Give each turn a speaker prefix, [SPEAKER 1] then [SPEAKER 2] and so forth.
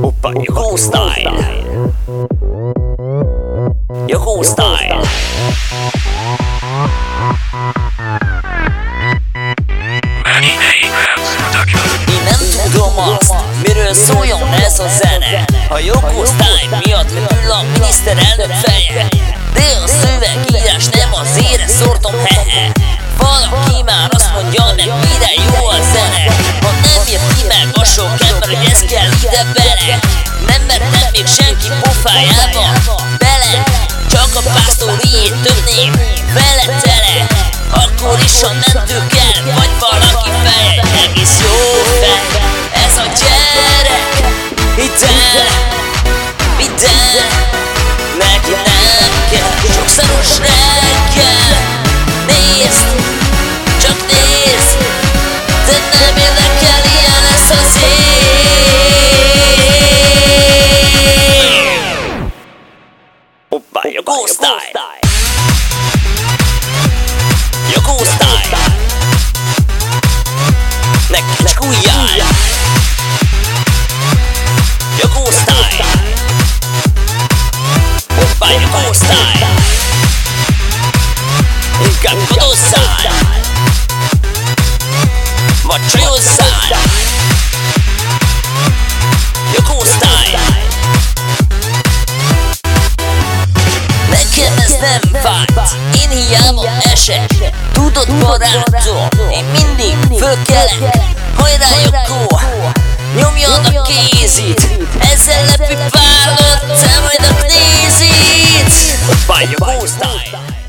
[SPEAKER 1] Oppa, jó style. Jó style. Én nem tudom azt, miről szóljon ez a zene. A Joko Style miatt repül a miniszterelnök feje De pásztoriét többném vele tele. Akkor is a mentőkkel vagy valaki feje Egész jó fej, ez a gyerek. Hidd el, vidd el Neki nem kell スタイル。横スタイル。横スタイル。おっぱい横スタイル。ガッコスタイル。マッチョヨスタイル。Nem fájt, én hiába esek. Tudod barátom, én mindig fölkelek. Hajrá Joko, nyomjad a kézit. Ezzel lepipálod, te majd a nézit Joko style